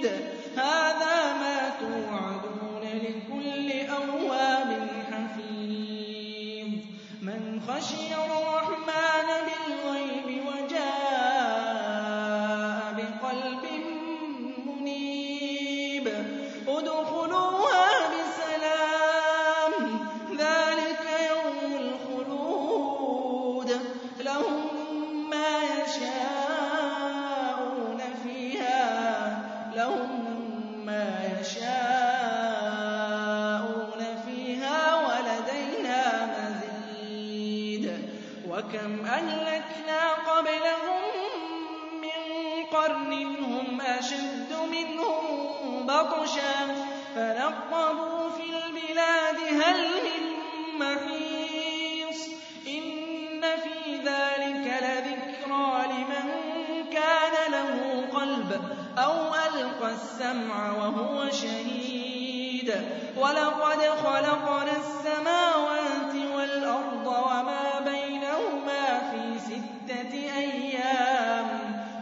بَعِيدٍ وَكَمْ أَهْلَكْنَا قَبْلَهُم مِّن قَرْنٍ هُمْ أَشَدُّ مِنْهُم بَطْشًا فَنَقَّبُوا فِي الْبِلَادِ هَلْ مِن مَّحِيصٍ إِنَّ فِي ذَلِكَ لَذِكْرَىٰ لِمَن كَانَ لَهُ قَلْبٌ أَوْ أَلْقَى السَّمْعَ وَهُوَ شَهِيدٌ وَلَقَدْ خَلَقْنَا السَّمَاوَاتِ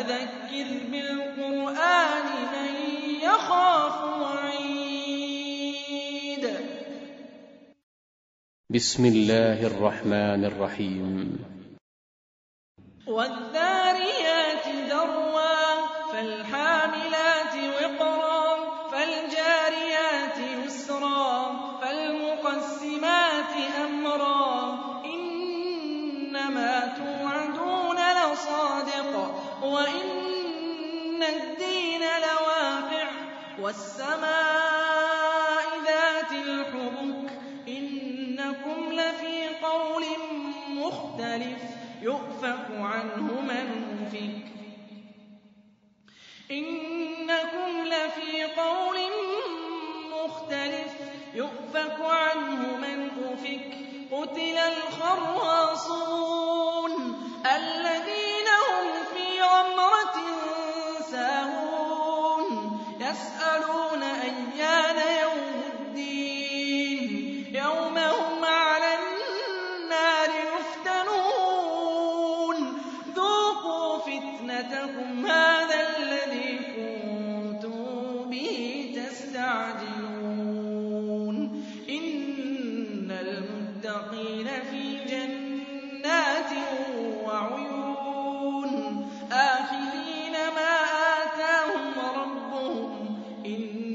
فذكر بالقرآن من يخاف وعيد. بسم الله الرحمن الرحيم. والذاريات ذروا فالحاملات والسماء ذات الحبك إنكم لفي قول مختلف يؤفك عنه من في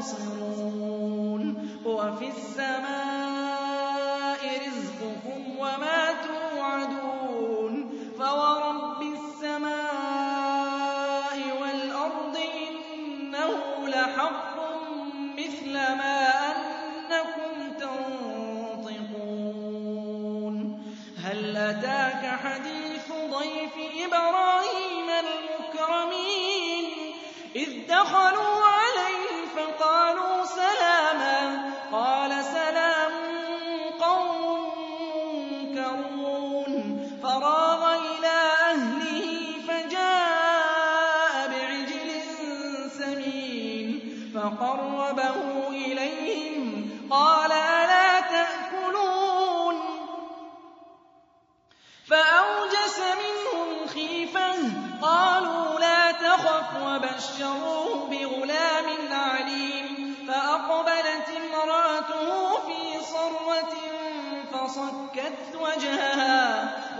تُبْصِرُونَ فَقَرَّبَهُ إِلَيْهِمْ قَالَ أَلَا تَأْكُلُونَ؟ فَأَوْجَسَ مِنْهُمْ خِيفَةً قَالُوا لَا تَخَفْ وَبَشَّرُوهُ بِغُلَامٍ عَلِيمٍ فَأَقْبَلَتِ امْرَأَتُهُ فِي صَرَّةٍ فَصَكَّتْ وَجْهَهَا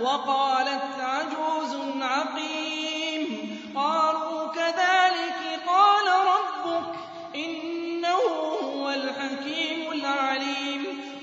وَقَالَتْ عَجُوزٌ عَقِيمٌ